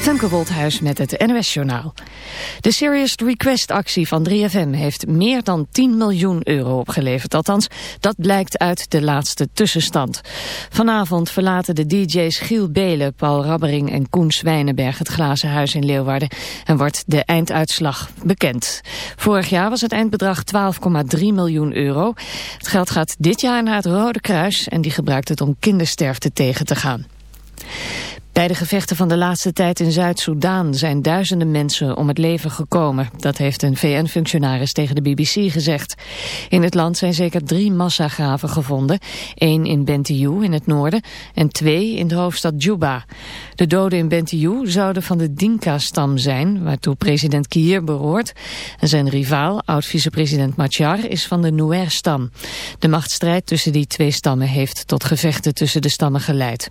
Femke met het NOS-journaal. De Serious Request-actie van 3FM heeft meer dan 10 miljoen euro opgeleverd. Althans, dat blijkt uit de laatste tussenstand. Vanavond verlaten de DJ's Giel Belen, Paul Rabbering en Koen Zwijnenberg het Glazen Huis in Leeuwarden en wordt de einduitslag bekend. Vorig jaar was het eindbedrag 12,3 miljoen euro. Het geld gaat dit jaar naar het Rode Kruis en die gebruikt het om kindersterfte tegen te gaan. Bij de gevechten van de laatste tijd in Zuid-Soedan zijn duizenden mensen om het leven gekomen. Dat heeft een VN-functionaris tegen de BBC gezegd. In het land zijn zeker drie massagraven gevonden. één in Bentiu in het noorden en twee in de hoofdstad Juba. De doden in Bentiu zouden van de Dinka-stam zijn, waartoe president Kiir behoort. En zijn rivaal, oud-vicepresident Machar, is van de Nuer-stam. De machtsstrijd tussen die twee stammen heeft tot gevechten tussen de stammen geleid.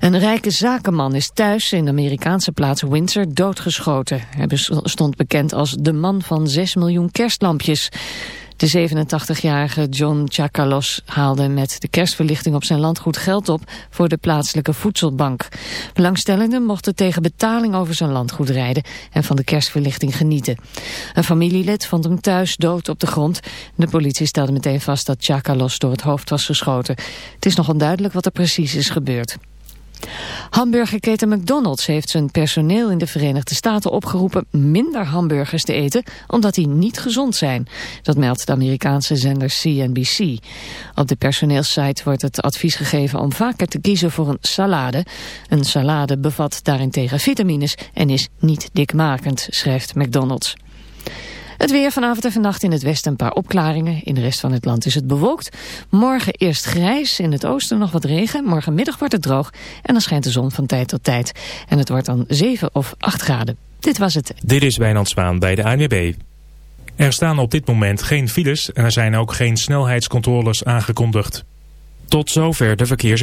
Een rijke zakenman is thuis in de Amerikaanse plaats Windsor doodgeschoten. Hij stond bekend als de man van 6 miljoen kerstlampjes. De 87-jarige John Chakalos haalde met de kerstverlichting op zijn landgoed geld op voor de plaatselijke voedselbank. Belangstellenden mochten tegen betaling over zijn landgoed rijden en van de kerstverlichting genieten. Een familielid vond hem thuis dood op de grond. De politie stelde meteen vast dat Chakalos door het hoofd was geschoten. Het is nog onduidelijk wat er precies is gebeurd. Hamburgerketen McDonald's heeft zijn personeel in de Verenigde Staten opgeroepen minder hamburgers te eten, omdat die niet gezond zijn. Dat meldt de Amerikaanse zender CNBC. Op de personeelssite wordt het advies gegeven om vaker te kiezen voor een salade. Een salade bevat daarentegen vitamines en is niet dikmakend, schrijft McDonald's. Het weer vanavond en vannacht in het westen een paar opklaringen. In de rest van het land is het bewolkt. Morgen eerst grijs, in het oosten nog wat regen. Morgenmiddag wordt het droog en dan schijnt de zon van tijd tot tijd. En het wordt dan 7 of 8 graden. Dit was het. Dit is Wijnand Zwaan bij de ANWB. Er staan op dit moment geen files en er zijn ook geen snelheidscontroles aangekondigd. Tot zover de verkeers...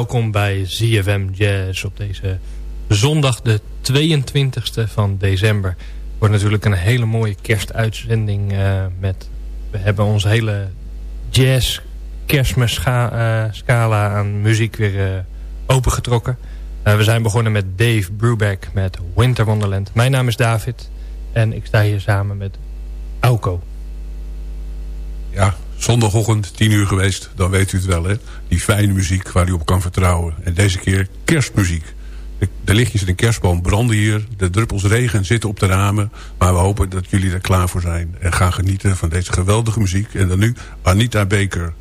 Welkom bij ZFM Jazz op deze zondag de 22e van december. Wordt natuurlijk een hele mooie kerstuitzending uh, met... We hebben onze hele jazz kerstmis uh, scala aan muziek weer uh, opengetrokken. we zijn begonnen met Dave Brubeck met Winter Wonderland. Mijn naam is David en ik sta hier samen met Auko. Zondagochtend, tien uur geweest, dan weet u het wel, hè? Die fijne muziek waar u op kan vertrouwen. En deze keer kerstmuziek. De, de lichtjes in de kerstboom branden hier. De druppels regen zitten op de ramen. Maar we hopen dat jullie er klaar voor zijn. En gaan genieten van deze geweldige muziek. En dan nu Anita Baker.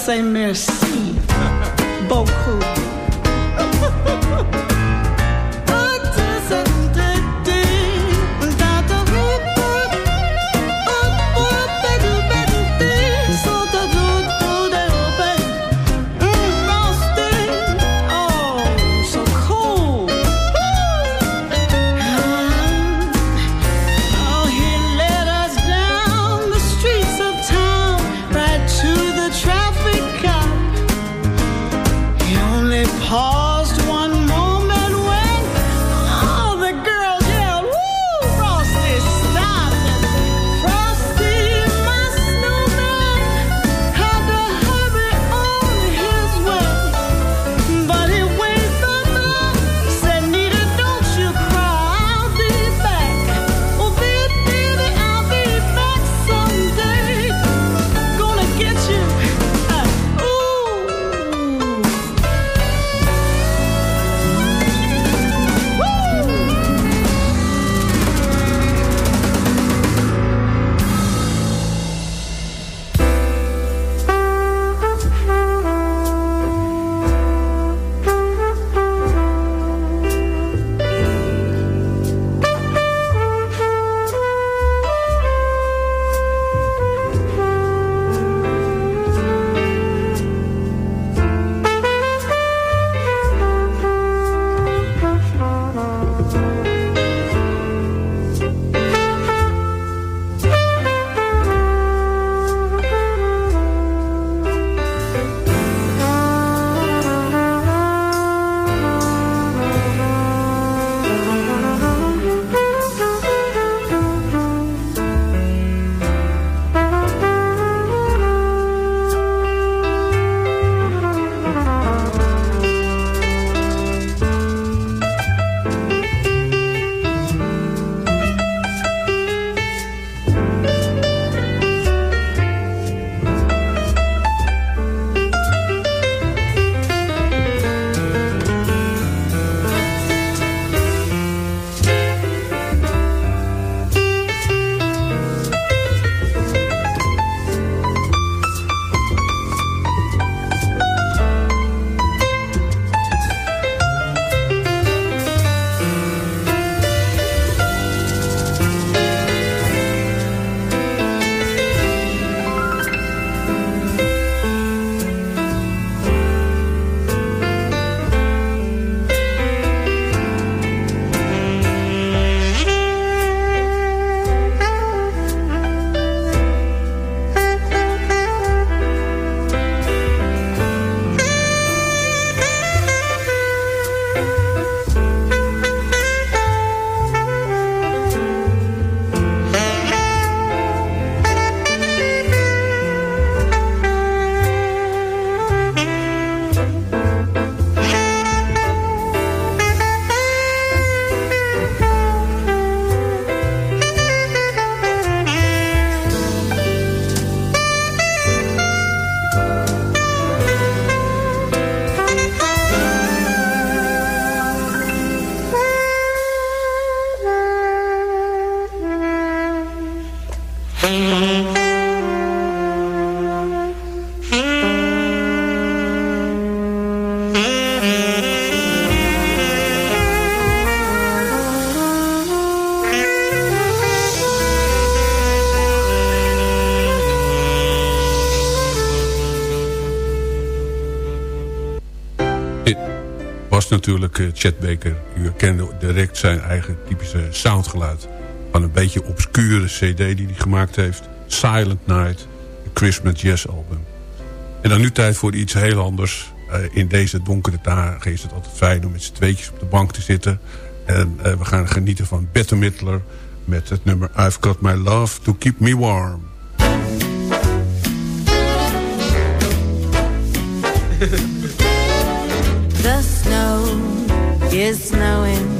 Say merci beaucoup. Natuurlijk uh, Chet Baker. U kende direct zijn eigen typische soundgeluid. Van een beetje obscure cd die hij gemaakt heeft. Silent Night, Christmas Jazz album. En dan nu tijd voor iets heel anders. Uh, in deze donkere dagen is het altijd fijn om met z'n tweetjes op de bank te zitten. En uh, we gaan genieten van Bette Midler met het nummer I've Got My Love To Keep Me Warm. It's snowing.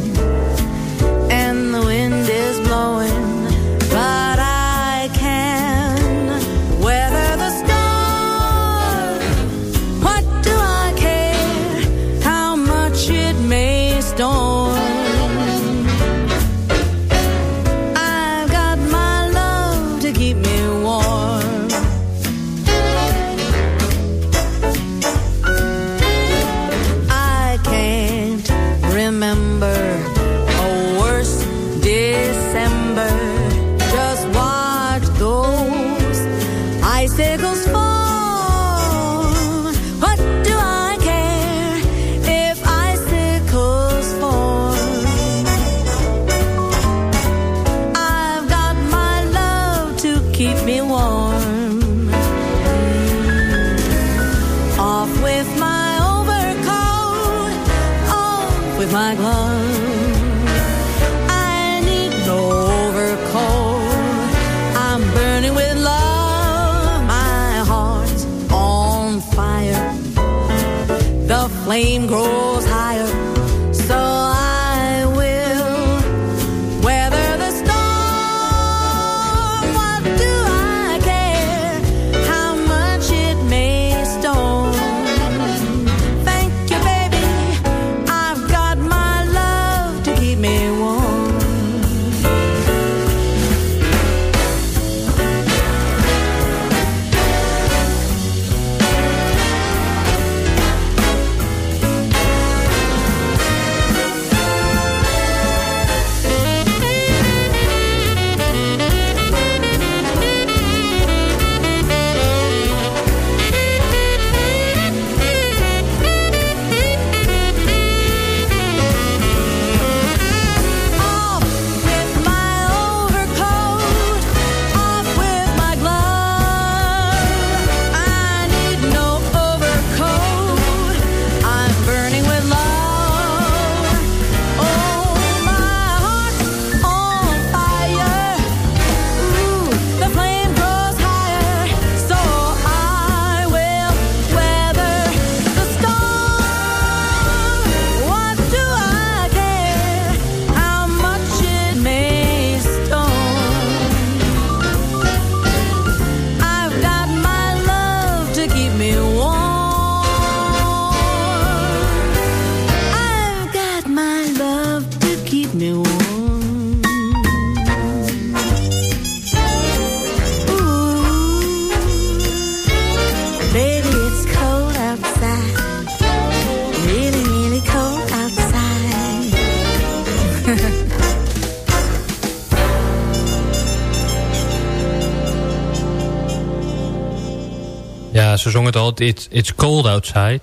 Zong het al. It's, it's cold outside.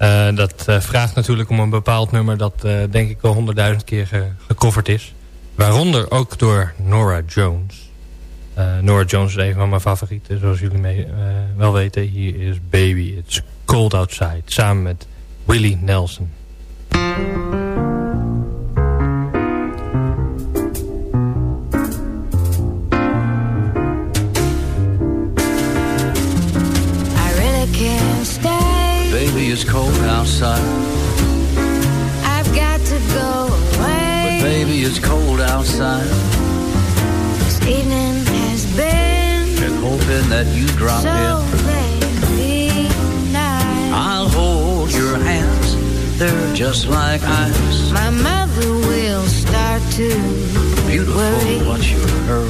Eh, dat eh, vraagt natuurlijk om een bepaald nummer... dat eh, denk ik wel honderdduizend keer ge gecoverd is. Waaronder ook door Nora Jones. Nora Jones is een van mijn favorieten, zoals jullie mee, wel weten. Hier is Baby, It's Cold Outside. Samen met Willie Nelson. Outside. I've got to go away. But baby, it's cold outside. This evening has been And hoping that you drop so in. very nice. I'll hold your hands. They're just like ice. My mother will start to Beautiful, worry. what's your hurry?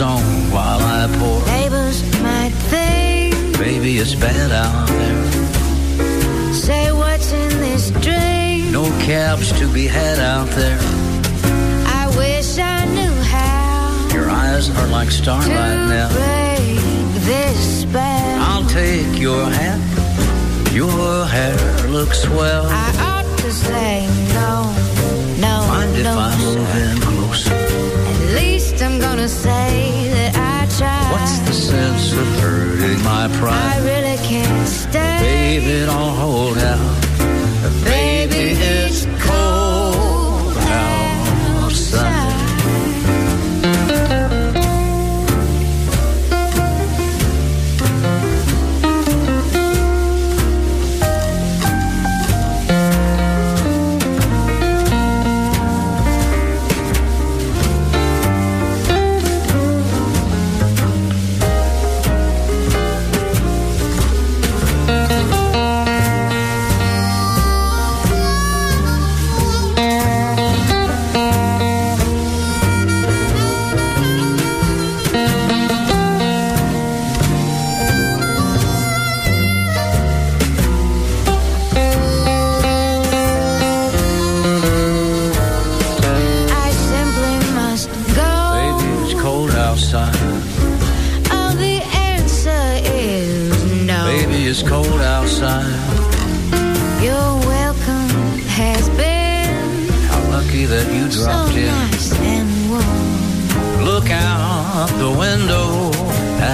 On while I pour. Neighbors might think, Baby, it's bad out there. say what's in this drink. No cabs to be had out there. I wish I knew how Your eyes are like starlight to now. break this spell. I'll take your hat. Your hair looks swell. I ought to say no, no, Mind if no. I move in closer? I'm gonna say that I tried. What's the sense of hurting my pride? I really can't stay. Baby, don't hold out. Baby, it's you so dropped in. nice and warm. Look out the window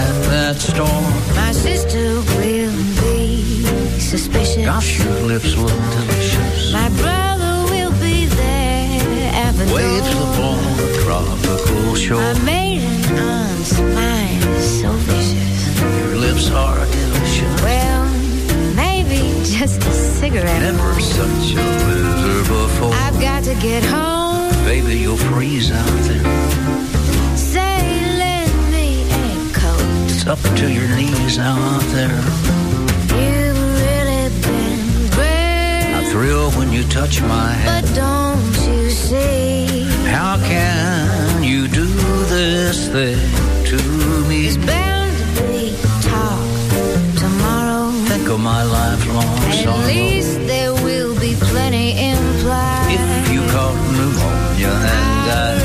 at that storm. My sister will be suspicious. Gosh, your lips look delicious. My brother will be there at the Waves door. upon the tropical shore. My maiden aunt's mind is so vicious. Your lips are delicious. Well, maybe just a cigarette. Never such a blizzard before. Got to get home. Baby, you'll freeze out there. Say, lend me a coat. It's up to your knees out there. You've really been great. I thrill when you touch my hand. But don't you see? How can you do this thing to me? There's bound to be talk tomorrow. Think of my lifelong At sorrow. least there will be plenty implied. Caught pneumonia and I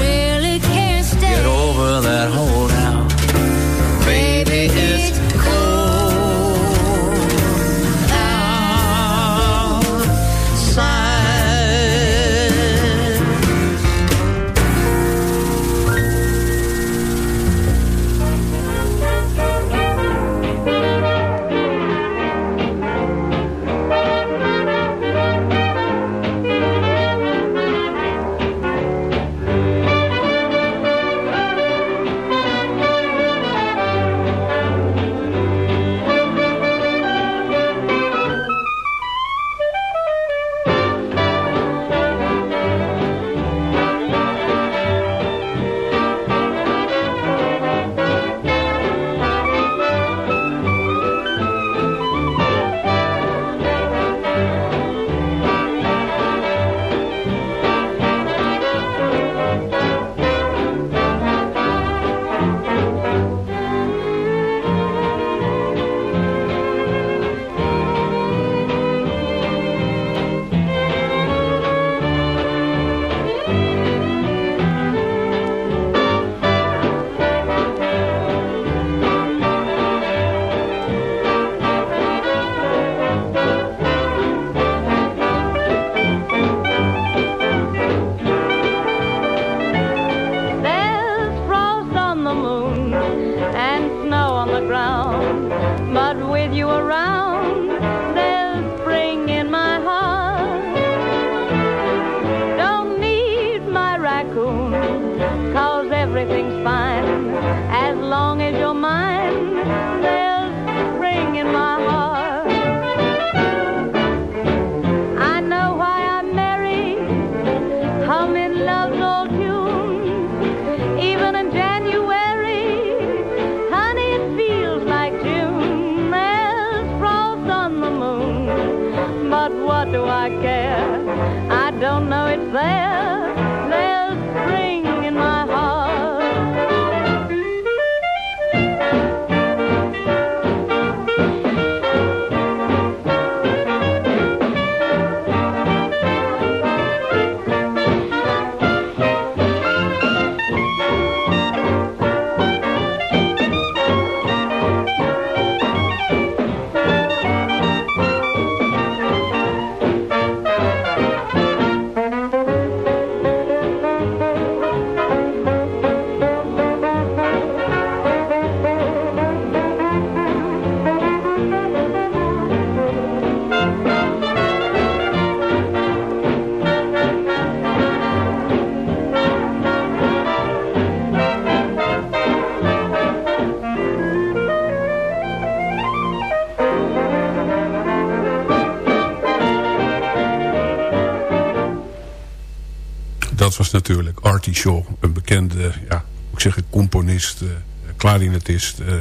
natuurlijk Artie Shaw. Een bekende, ja, ik zeg componist, uh, klarinetist... Uh,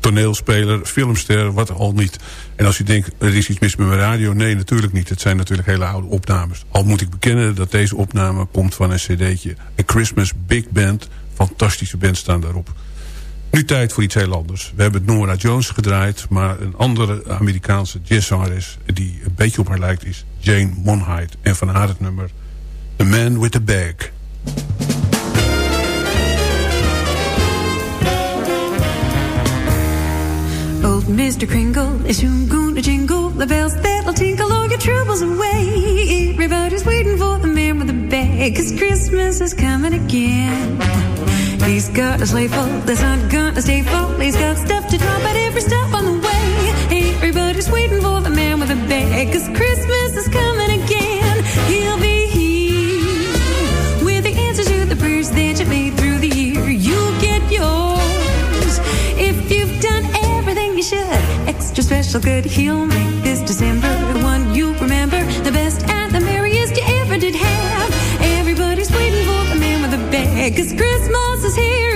toneelspeler, filmster, wat al niet. En als u denkt, er is iets mis met mijn radio... nee, natuurlijk niet. Het zijn natuurlijk hele oude opnames. Al moet ik bekennen dat deze opname komt van een cd'tje. A Christmas Big Band. Fantastische band staan daarop. Nu tijd voor iets heel anders. We hebben Nora Jones gedraaid... maar een andere Amerikaanse jazzzangeres... die een beetje op haar lijkt is Jane Monheit. En van haar het nummer The Man with the Bag. Old Mr. Kringle is soon going to jingle the bells that'll tinkle all your troubles away. Everybody's waiting for the man with the bag, cause Christmas is coming again. He's got a sleigh full that's not gonna stay full. He's got stuff to drop at every stop on the way. Everybody's waiting for the man with the bag, cause Christmas is coming special good, he'll make this December the one you remember the best and the merriest you ever did have. Everybody's waiting for the man with the bag, cause Christmas is here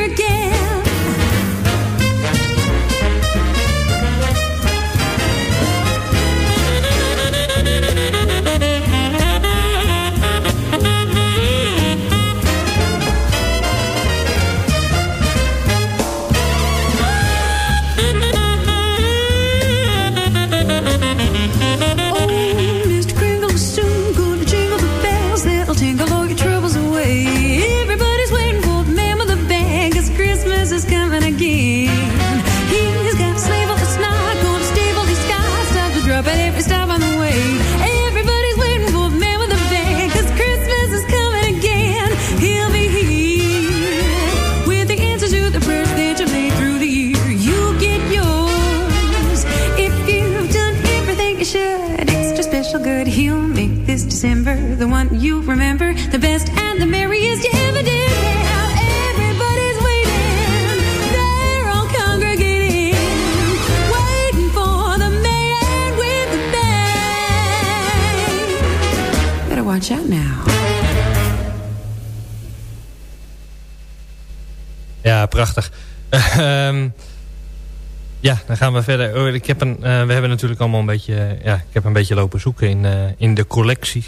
gaan we verder. Oh, Ik heb een, eh, we hebben natuurlijk allemaal een beetje... eh, ja, ik heb een beetje lopen zoeken in, eh, in de collectie.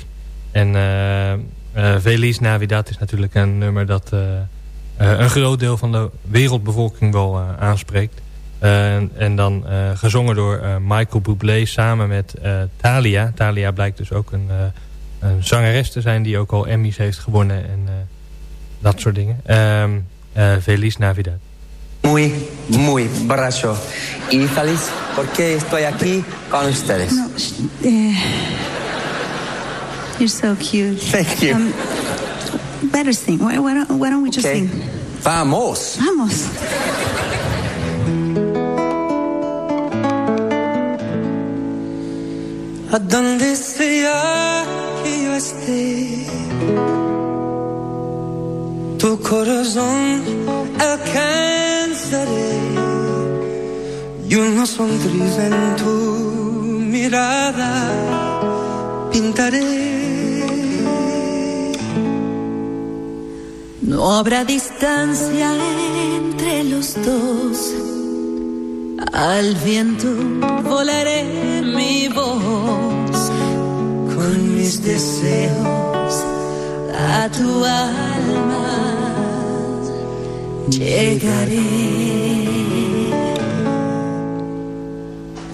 En Feliz Navidad is natuurlijk een nummer dat... een groot deel van de wereldbevolking wel aanspreekt. Eh, en dan gezongen door Michael Bublé samen met Thalia. Thalia blijkt dus ook een, een zangeres te zijn... die ook al Emmys heeft gewonnen en dat soort dingen. Ehm eh, Feliz Navidad. Muy, muy borracho. Y feliz porque estoy aquí con ustedes. No, eh, you're so cute. Thank you. Um, better sing. Why, why, don't, why don't we just Okay. sing? Vamos. Vamos. A donde sea que yo esté, tu corazón alcanzaré y una sonrisa en tu mirada pintaré. No habrá distancia entre los dos. Al viento volaré mi voz con mis deseos a tu alma. Llegaré.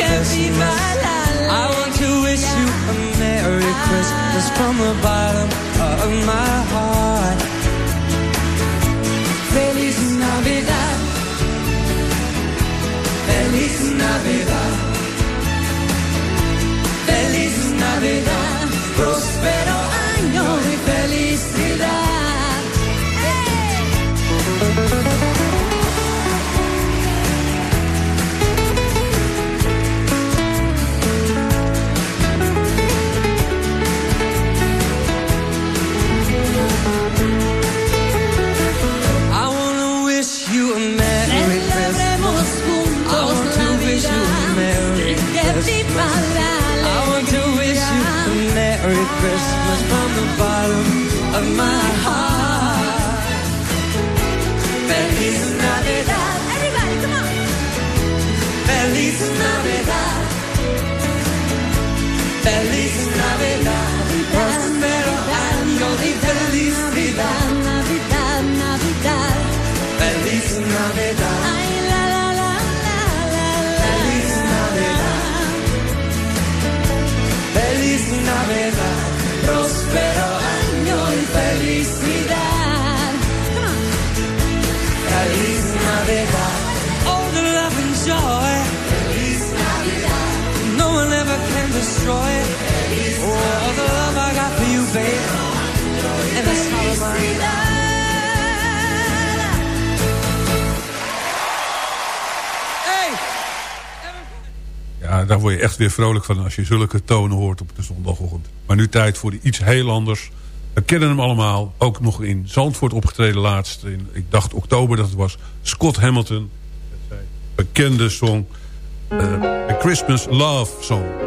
can be I want to wish you a Merry ah. Christmas from the bottom of my heart. Feliz Navidad. Feliz Navidad. Feliz Navidad. Weer vrolijk van als je zulke tonen hoort op de zondagochtend. Maar nu tijd voor iets heel anders. We kennen hem allemaal. Ook nog in Zandvoort opgetreden laatst. In, ik dacht oktober dat het was. Scott Hamilton. Bekende song. eh, A Christmas Love Song.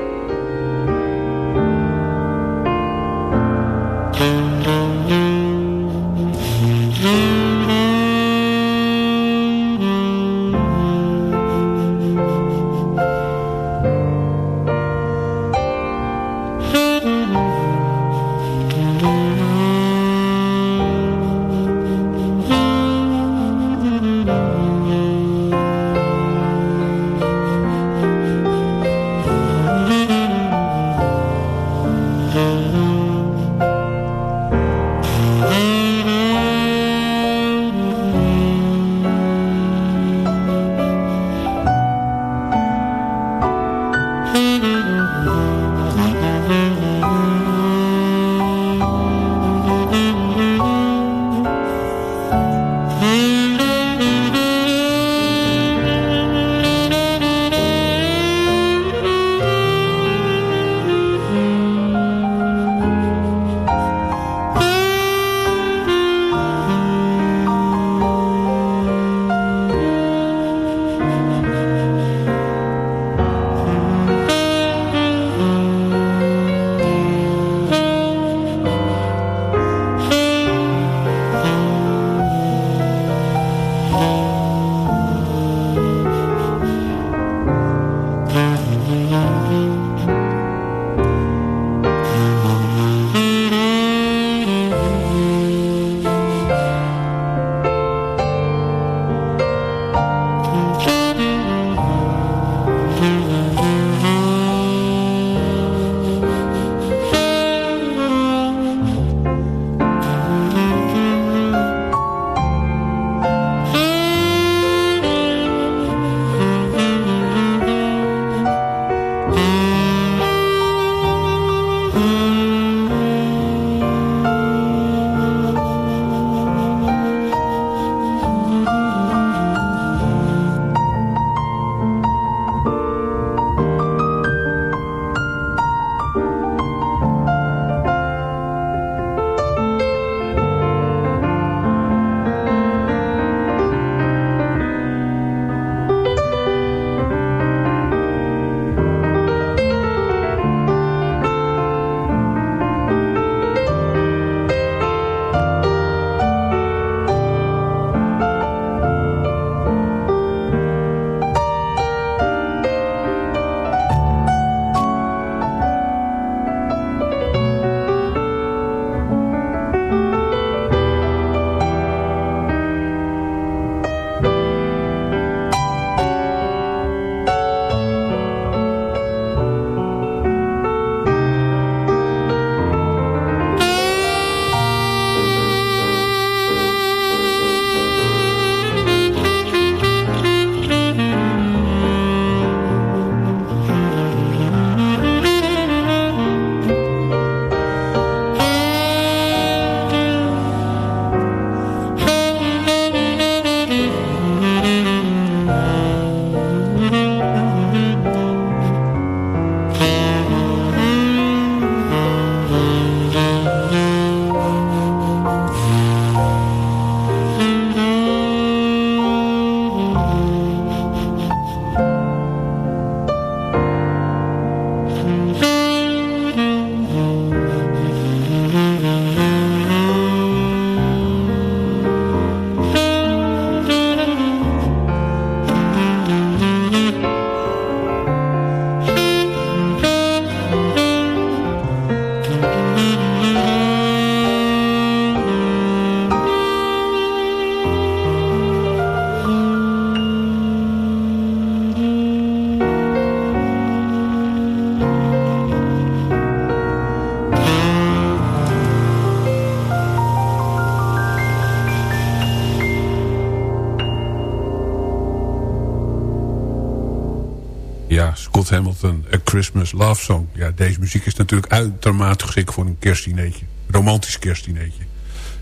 Hamilton, A Christmas Love Song. Ja, deze muziek is natuurlijk uitermate geschikt voor een kerstdineetje. Romantisch kerstdineetje.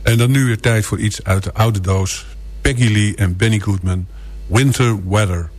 En dan nu weer tijd voor iets uit de oude doos. Peggy Lee en Benny Goodman. Winter Weather.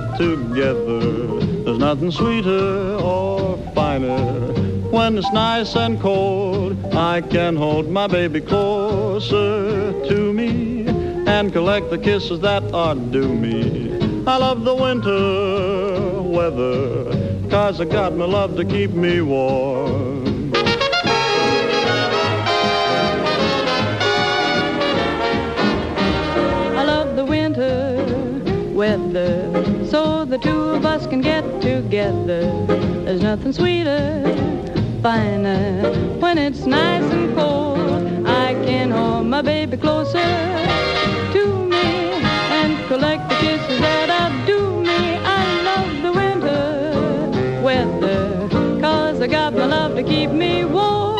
Get together. There's nothing sweeter or finer when it's nice and cold. I can hold my baby closer to me and collect the kisses that are due me. I love the winter weather, cause I got my love to keep me warm. Together. There's nothing sweeter, finer when it's nice and cold. I can hold my baby closer to me and collect the kisses that I do me. I love the winter weather cause I got my love to keep me warm.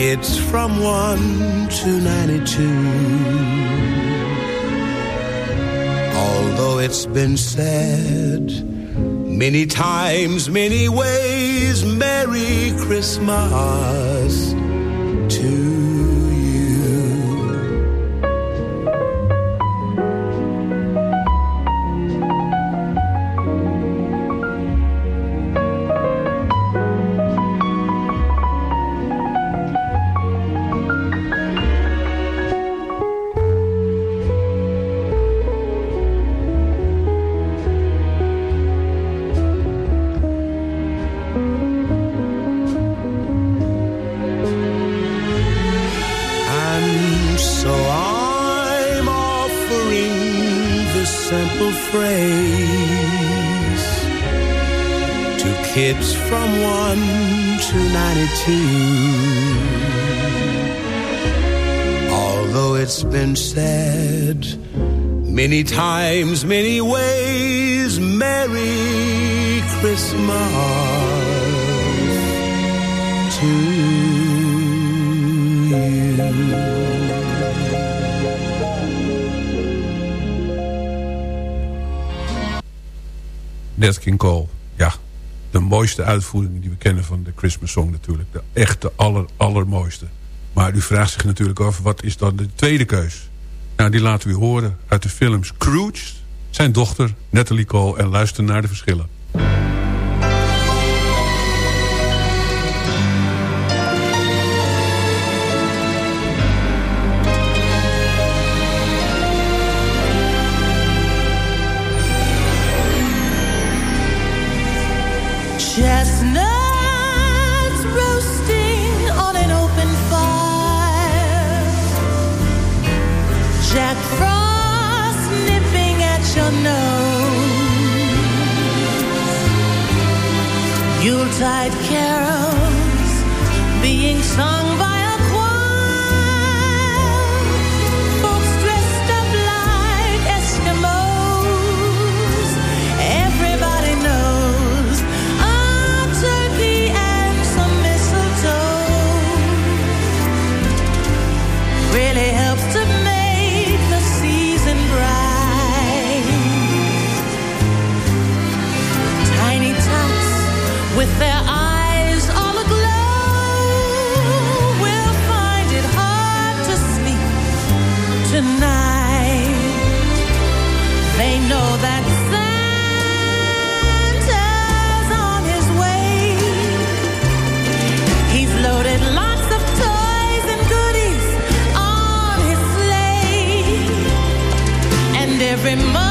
kids from 1 to 92. Although it's been said many times, many ways, Merry Christmas to many times, many ways, Merry Christmas to you. King Cole. Ja, de mooiste uitvoering die we kennen van de Christmas song natuurlijk. De echte aller, allermooiste. Maar u vraagt zich natuurlijk af, wat is dan de tweede keus? Nou, die laten we horen uit de films Scrooge, zijn dochter Natalie Cole... en luister naar de verschillen. Jack Frost nipping at your nose. Yuletide carols being sung by every month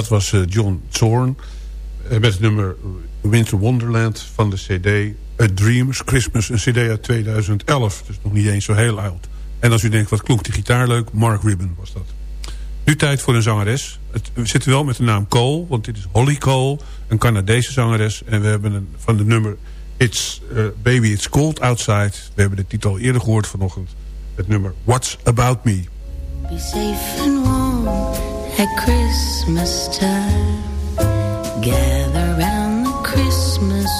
Dat was eh, John Zorn eh, met het nummer Winter Wonderland van de cd A Dreams Christmas, een cd uit 2011. Dus nog niet eens zo heel oud. En als u denkt, wat klonk die gitaar leuk? Mark Ribben was dat. Nu tijd voor een zangeres. Het, we zitten wel met de naam Cole, want dit is Holly Cole, een Canadese zangeres. En we hebben een, van de nummer It's uh, Baby It's Cold Outside. We hebben de titel eerder gehoord vanochtend. Het nummer What's About Me. Be safe and warm at Christmas time. Gather round the Christmas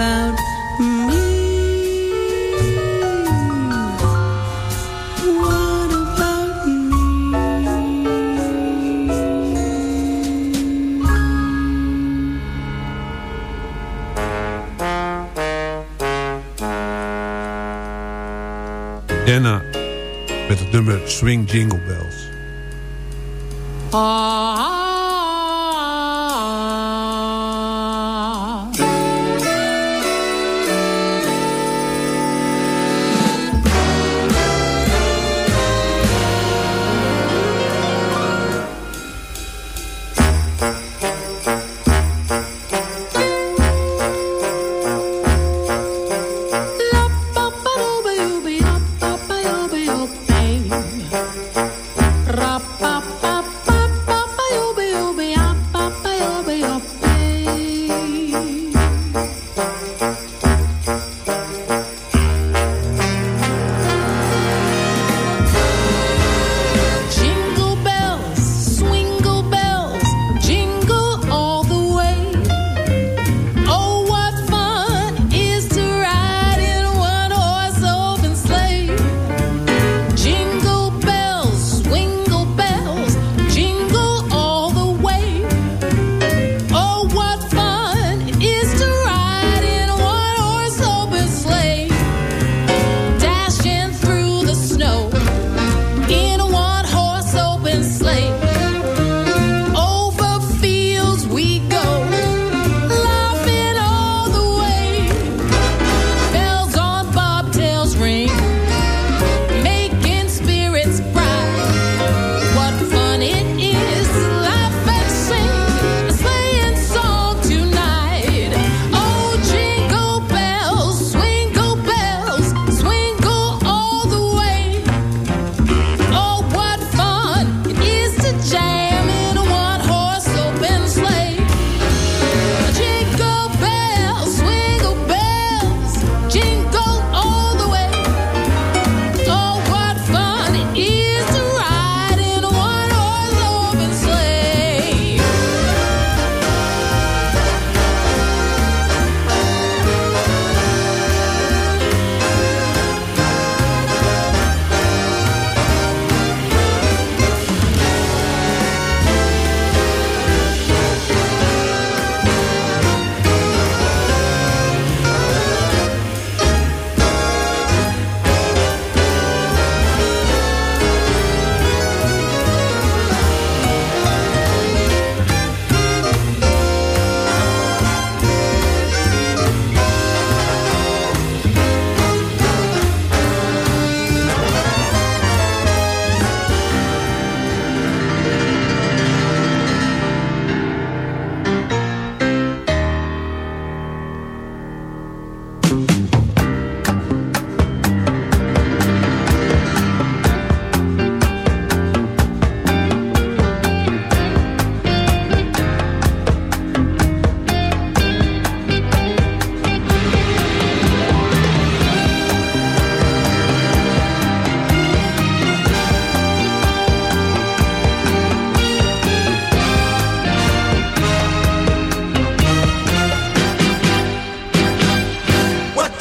about me? What about me? Dana met het nummer Swing Jingle Bells. Ra-pa-pa-pa-pa-pa-pa-yo-be